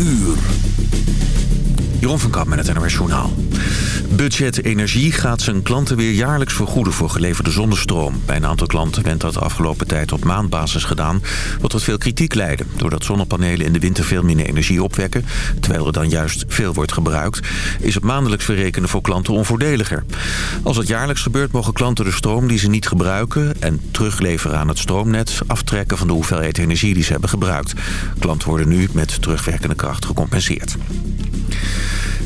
uur. Jeroen van met het NOS Journaal. Budget Energie gaat zijn klanten weer jaarlijks vergoeden voor geleverde zonnestroom. Bij een aantal klanten werd dat de afgelopen tijd op maandbasis gedaan... wat tot veel kritiek leidde. Doordat zonnepanelen in de winter veel minder energie opwekken... terwijl er dan juist veel wordt gebruikt... is het maandelijks verrekenen voor klanten onvoordeliger. Als het jaarlijks gebeurt mogen klanten de stroom die ze niet gebruiken... en terugleveren aan het stroomnet aftrekken van de hoeveelheid energie die ze hebben gebruikt. Klanten worden nu met terugwerkende kracht gecompenseerd.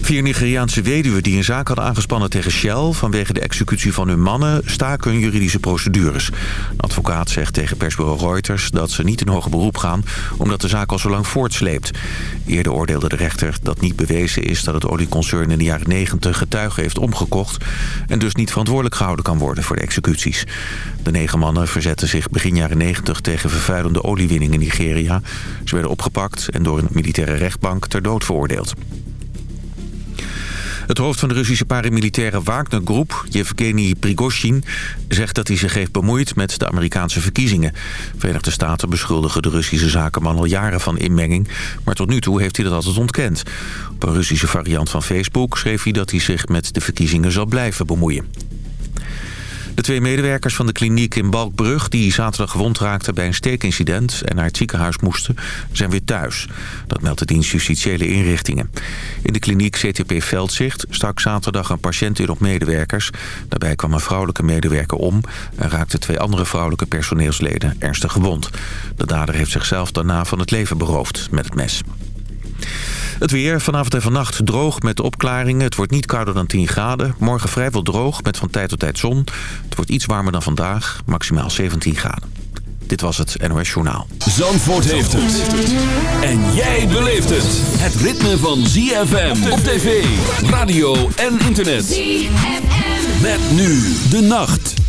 Vier Nigeriaanse weduwen die een zaak hadden aangespannen tegen Shell... vanwege de executie van hun mannen staken hun juridische procedures. Een advocaat zegt tegen persbureau Reuters dat ze niet in hoger beroep gaan... omdat de zaak al zo lang voortsleept. Eerder oordeelde de rechter dat niet bewezen is dat het olieconcern in de jaren 90 getuigen heeft omgekocht... en dus niet verantwoordelijk gehouden kan worden voor de executies. De negen mannen verzetten zich begin jaren 90 tegen vervuilende oliewinning in Nigeria. Ze werden opgepakt en door een militaire rechtbank ter dood veroordeeld. Het hoofd van de Russische paramilitaire Wagner-groep, Yevgeny Prigozhin, zegt dat hij zich heeft bemoeid met de Amerikaanse verkiezingen. Verenigde Staten beschuldigen de Russische zakenman al jaren van inmenging, maar tot nu toe heeft hij dat altijd ontkend. Op een Russische variant van Facebook schreef hij dat hij zich met de verkiezingen zal blijven bemoeien. De twee medewerkers van de kliniek in Balkbrug... die zaterdag gewond raakten bij een steekincident... en naar het ziekenhuis moesten, zijn weer thuis. Dat meldt de dienst Justitiële Inrichtingen. In de kliniek CTP Veldzicht stak zaterdag een patiënt in op medewerkers. Daarbij kwam een vrouwelijke medewerker om... en raakten twee andere vrouwelijke personeelsleden ernstig gewond. De dader heeft zichzelf daarna van het leven beroofd met het mes. Het weer vanavond en vannacht droog met opklaringen. Het wordt niet kouder dan 10 graden. Morgen vrijwel droog met van tijd tot tijd zon. Het wordt iets warmer dan vandaag, maximaal 17 graden. Dit was het NOS Journaal. Zandvoort heeft het. En jij beleeft het. Het ritme van ZFM op tv, radio en internet. ZFM. Met nu de nacht.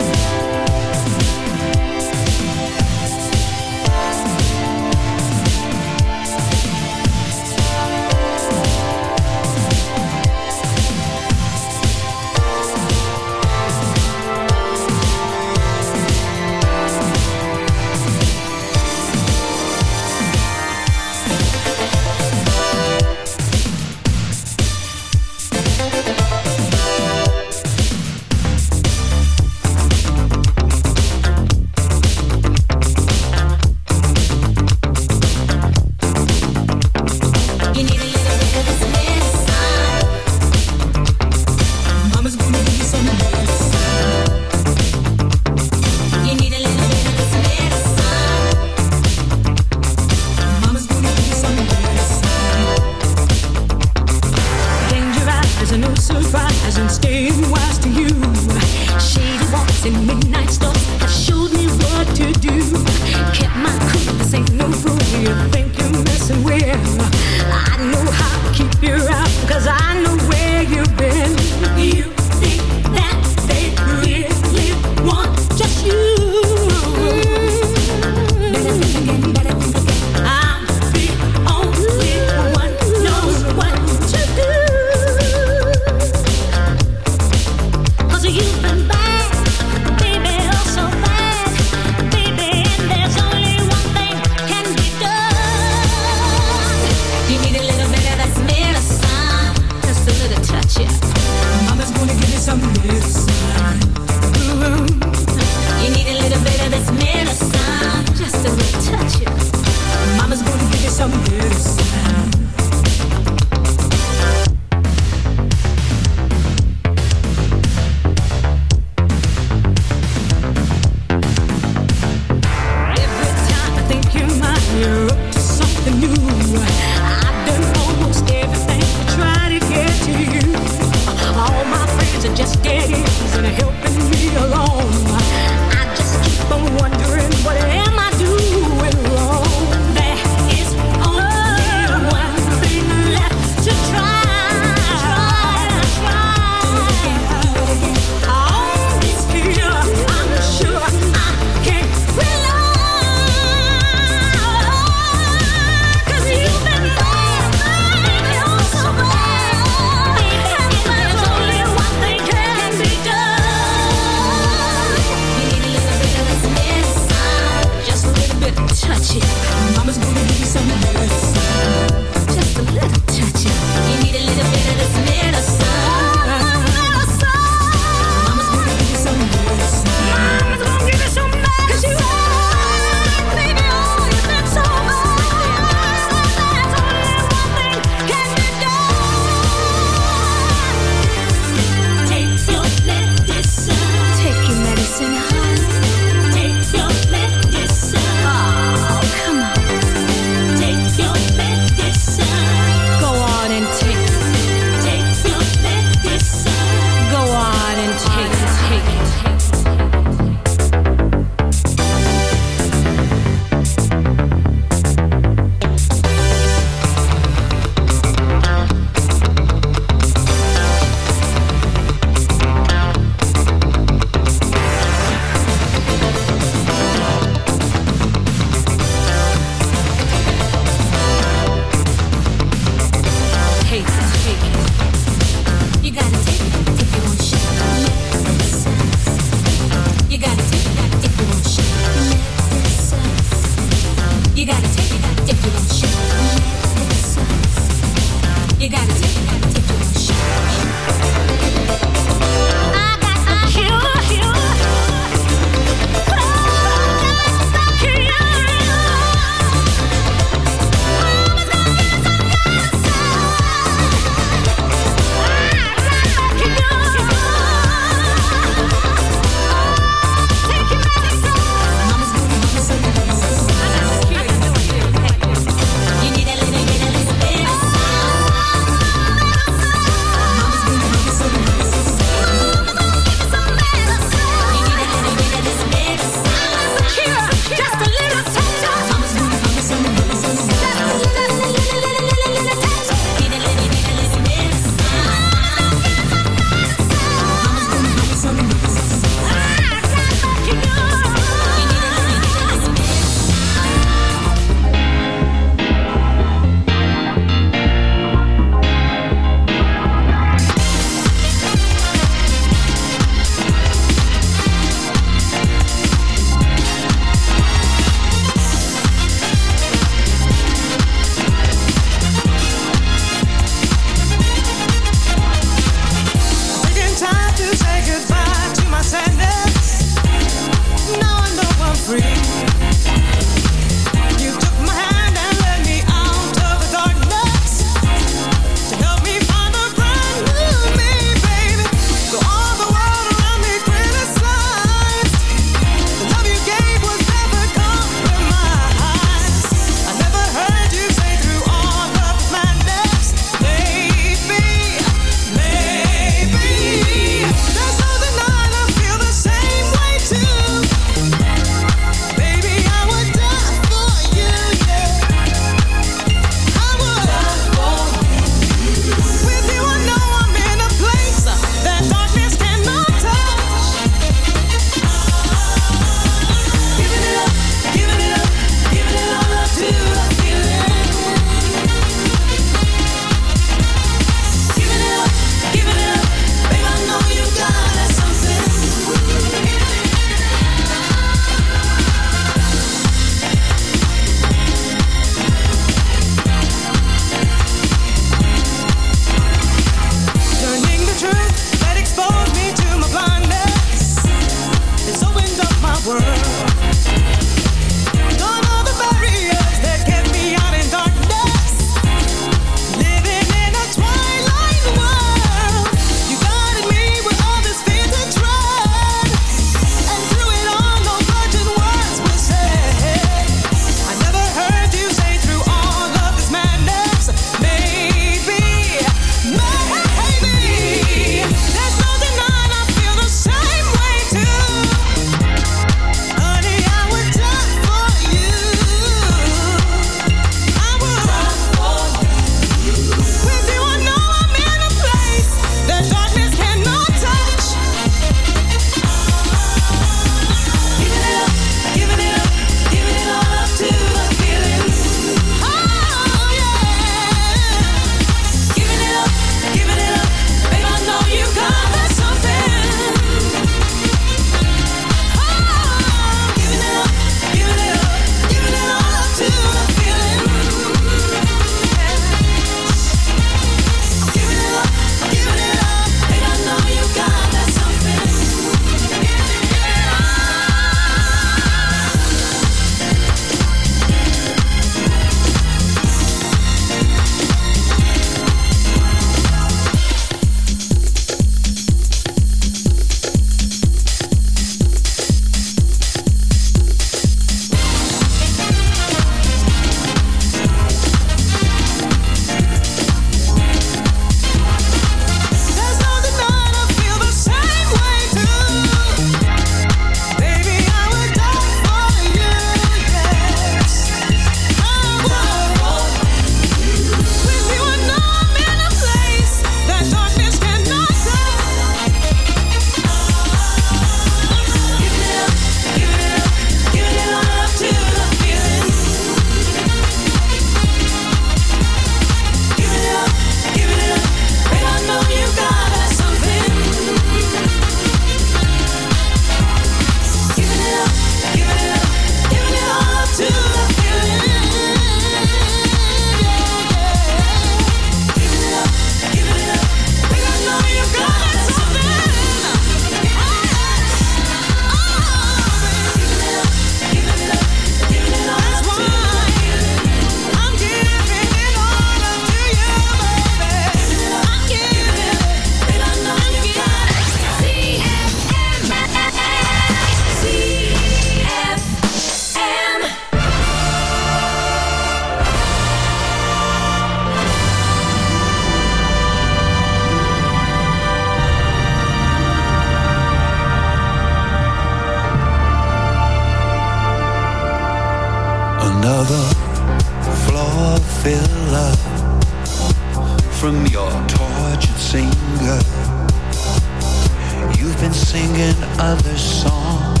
singing other songs.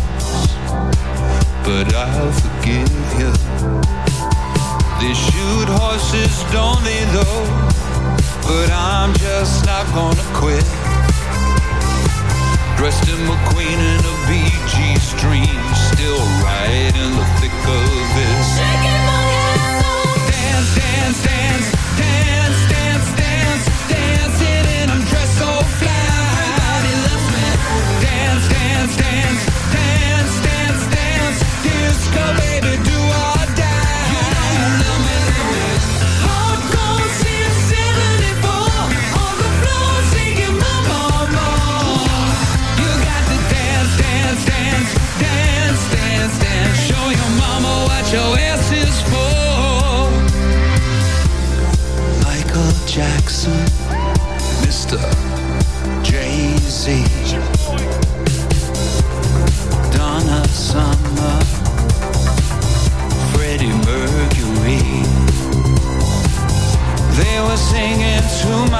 But I'll forgive you They shoot horses, don't they though But I'm just not gonna quit. Dressed in McQueen and a BG stream Still right in the thick of it. Shaking my head, off oh. Dance, dance, dance. go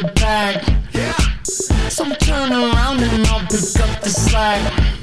Your back. Yeah. So turn around and I'll pick up the slack.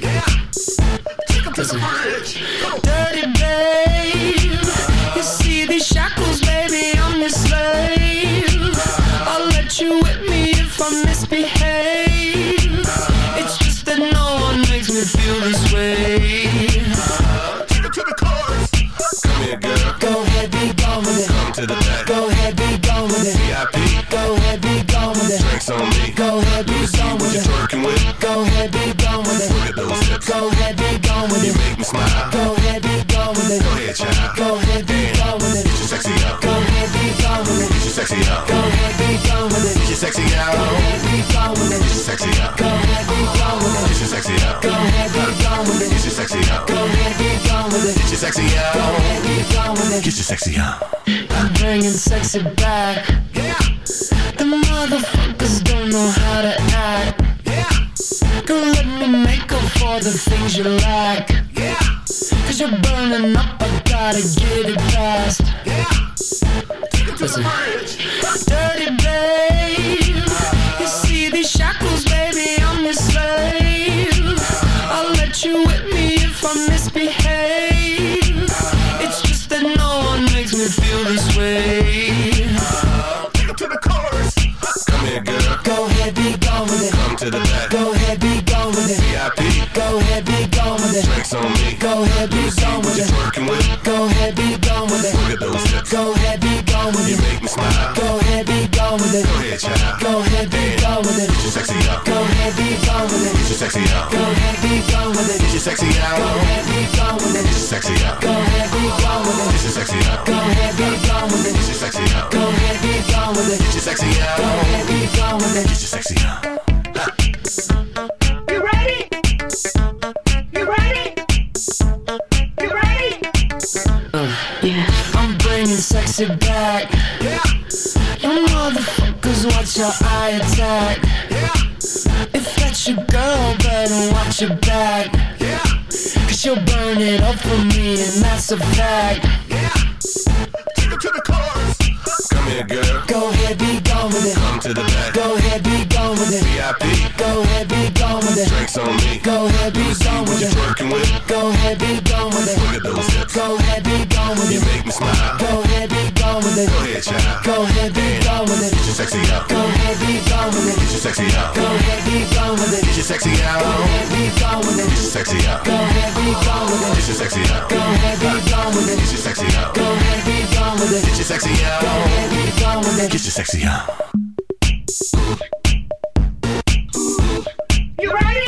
Sexy out. Go ahead, be gone with it. Get your sexy out. Go ahead, be gone with it. Get your sexy out. Go ahead, be gone with it. Get your sexy out. Go ahead, be gone with it. Get your sexy out. Go ahead, be gone with it. Get your sexy Go ahead, be gone with it. Get your sexy out. I'm bringing sexy back. Yeah. The motherfuckers don't know how to act. Yeah. Girl, let me make up for the things you lack. Yeah. Cause you're burning up, I gotta get it fast. Yeah. Listen. Dirty babe. You see these shackles, baby, I'm your slave. I'll let you whip me if I misbehave. Gone with You it. make me smile. Go ahead, be gone with it. Go ahead, child. Go ahead, be gone with it. Get your sexy out. Go ahead, be gone with it. Get your sexy out. Go ahead, be gone with it. Get your sexy Go ahead, be gone with it. Get your sexy out. Go ahead, be gone with it. Get your sexy out. Go ahead, be gone with it. Get your sexy out. Go ahead, be gone with it. Get your sexy Go out. ahead, be gone with it. Get your sexy out. You ready? You ready? You ready? I'm bringing sexy back. Yeah. You motherfuckers, watch your eye attack. Yeah. If that's your girl, better watch your back. Yeah. Cause she'll burn it up for me, and that's a fact. Yeah. Take it to the chorus. Come here, girl. Go ahead, be gone with it. Come to the back. Go ahead, be gone with it. VIP. Go ahead, be gone with it. Drinks on me. Go ahead, be gone with it. Go ahead, be gone with Look it. at those hips. Go ahead, be gone with You it. make me smile. Go ahead, be gone with it. Go ahead, child. Go ahead, be gone with it. Get your sexy out. Go ahead, be gone with it. Get your sexy out. Go ahead, be gone with it. Get your sexy Go out. ahead, be gone with Get your sexy out. Go ahead, be gone with it. Get your sexy out. Go ahead, be gone with it. Get your sexy out. Go ahead, be gone with it. Get your sexy out. Go ahead, be gone with it. Get your sexy out. You ready?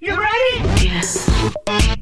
You ready?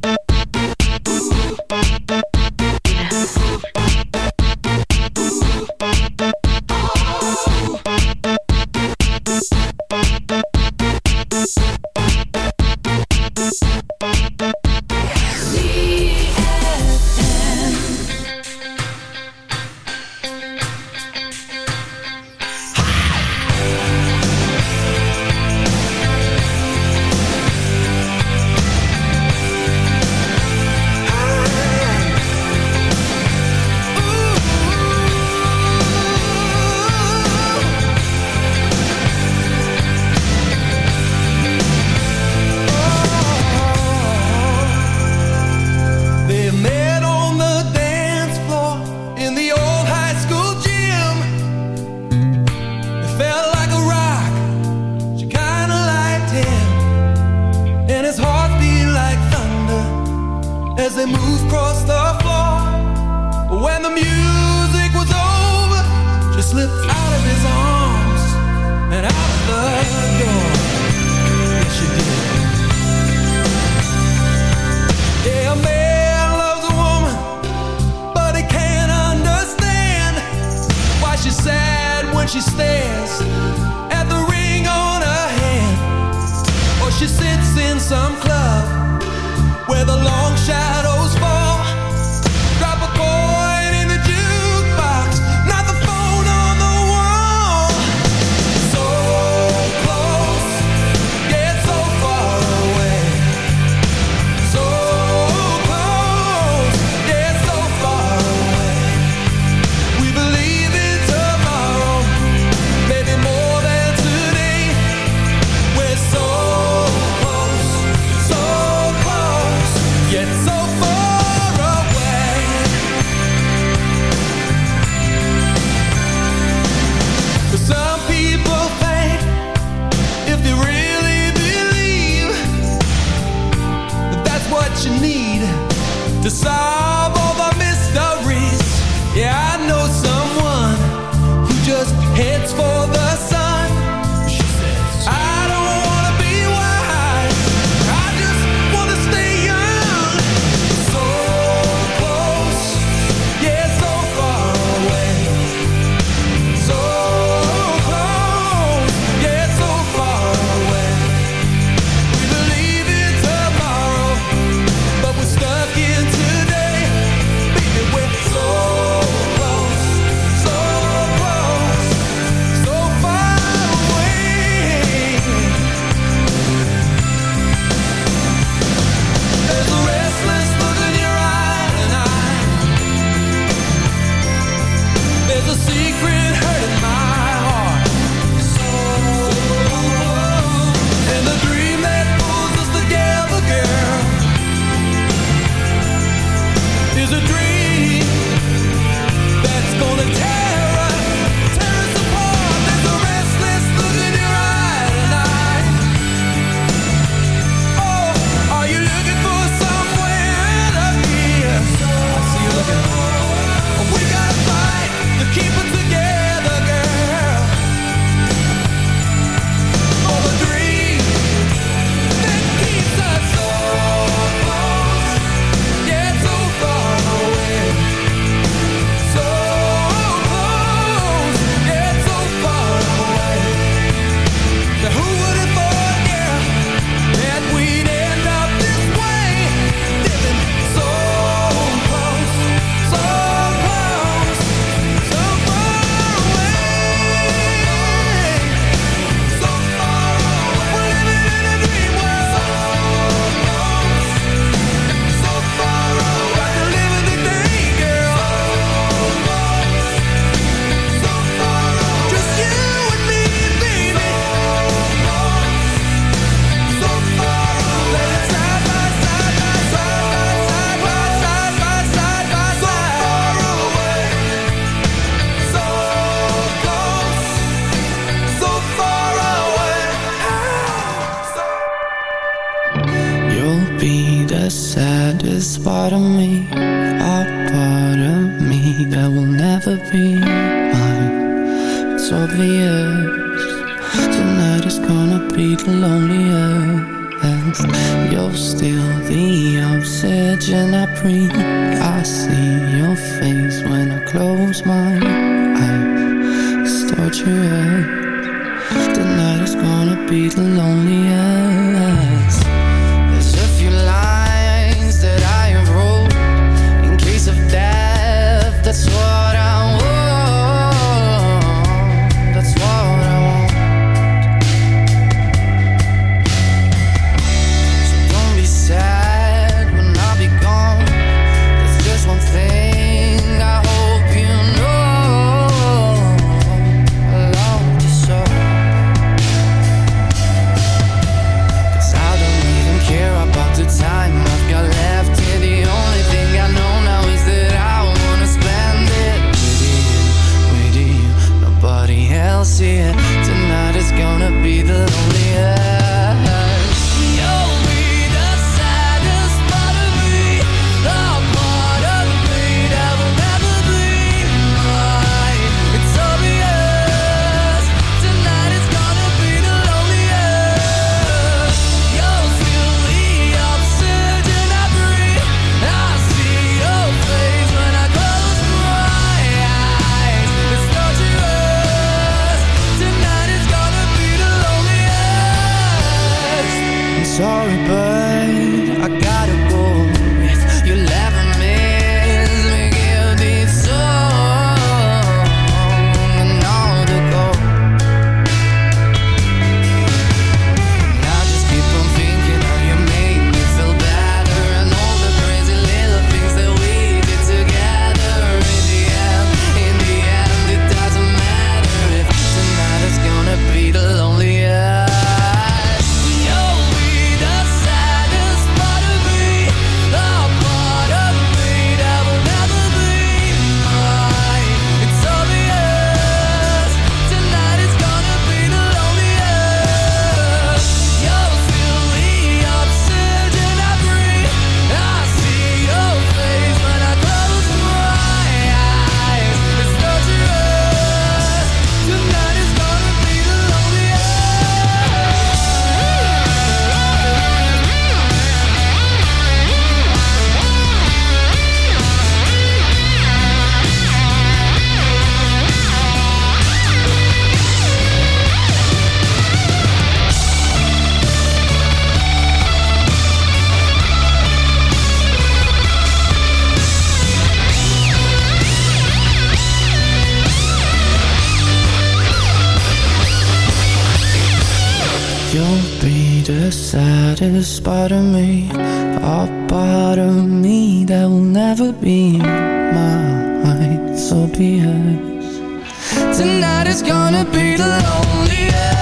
You'll be the saddest part of me A part of me that will never be mine So be us. Tonight is gonna be the loneliest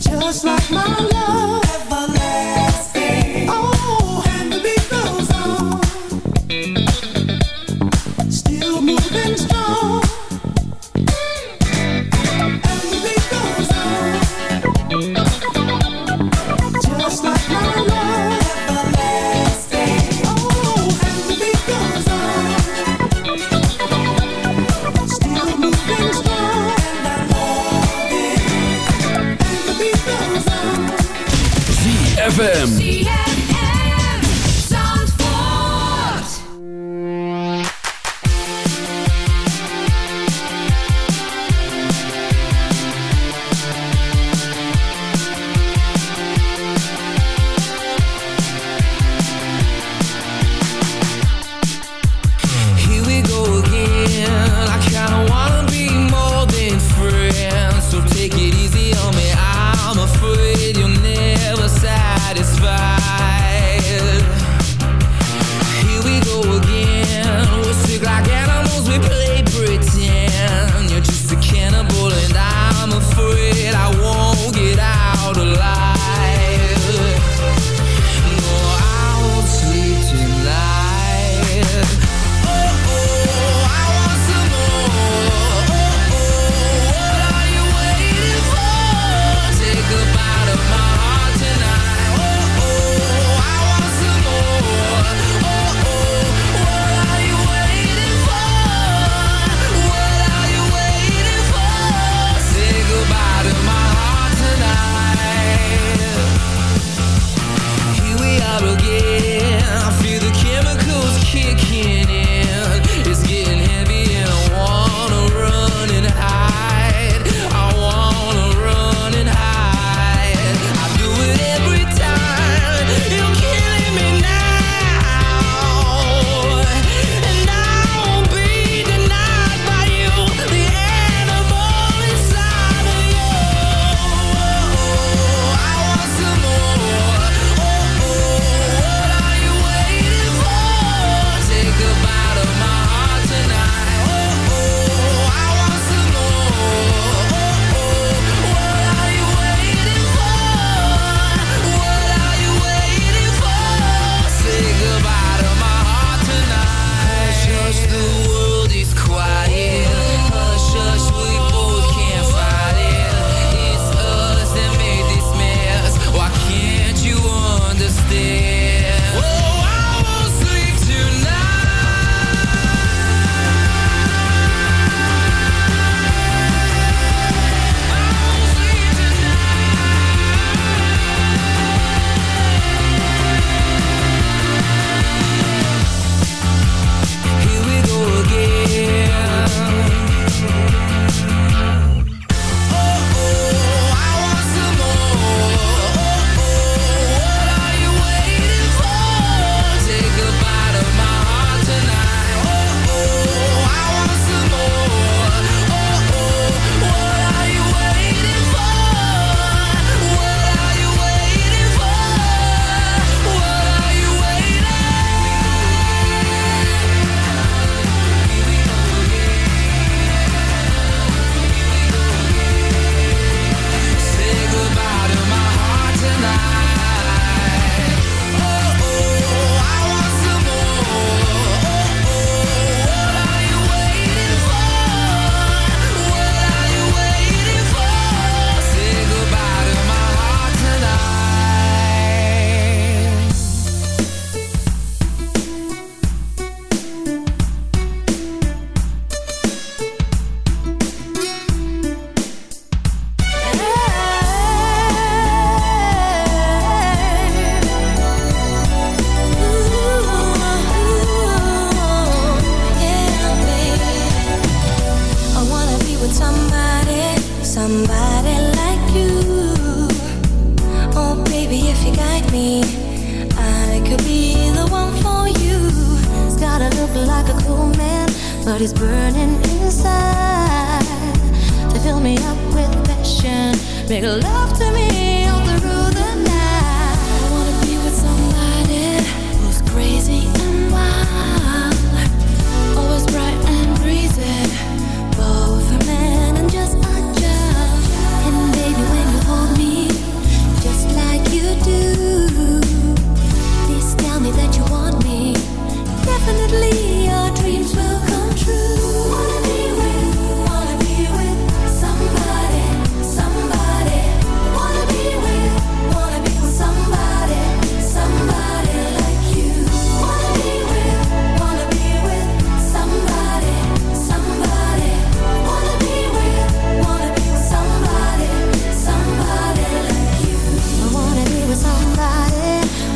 Just like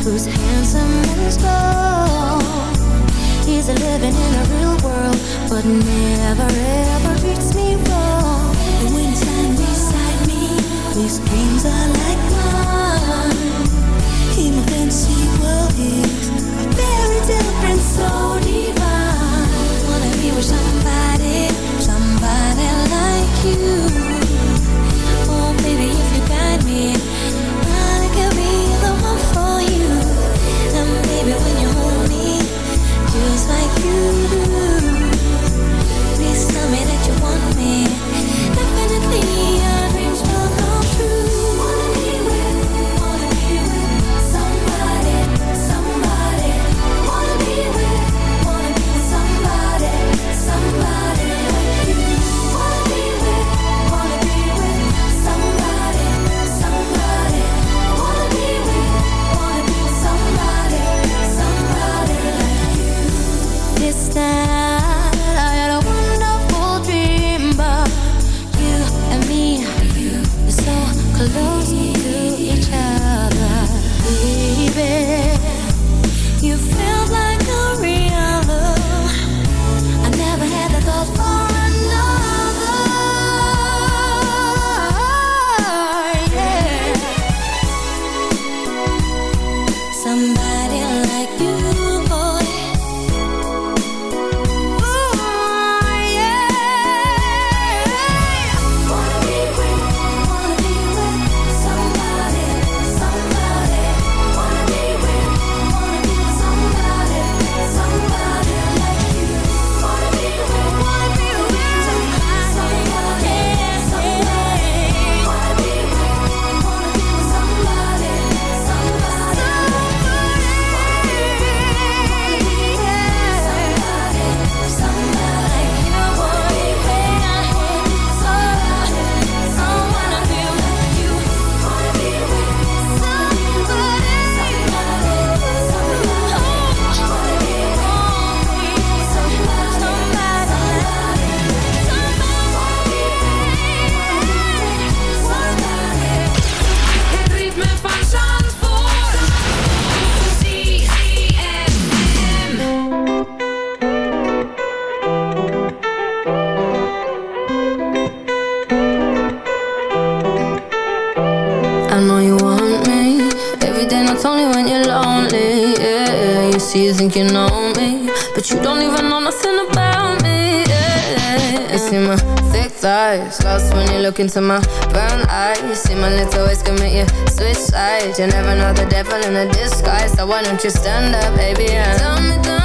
who's handsome and strong? He's living in a real world, but never ever treats me wrong. And when he's lying beside me, his dreams are like mine. In a fantasy world is a very different, so divine. Wanna be with somebody, somebody like you. Oh, baby, if you guide me. think you know me But you don't even know nothing about me. You see my thick thighs Lost when you look into my brown eyes You see my little ways commit you switch sides You never know the devil in a disguise So why don't you stand up, baby. Tell me, tell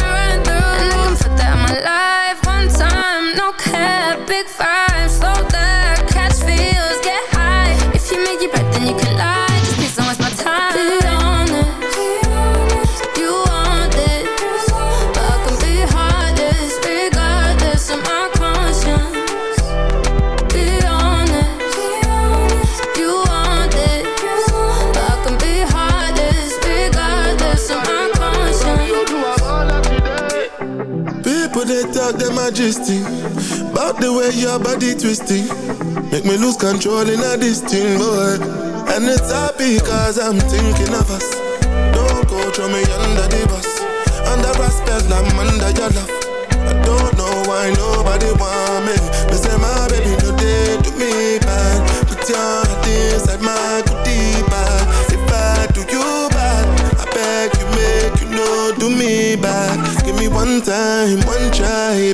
your body twisting. Make me lose control in a this boy. And it's happy cause I'm thinking of us. Don't go throw me under the bus. Under respect, I'm under your love. I don't know why nobody want me. Me say my baby no day to me bad. Put your heart inside my goodie bag. If I do you bad, I beg you make you know do me bad. Give me one time, one try,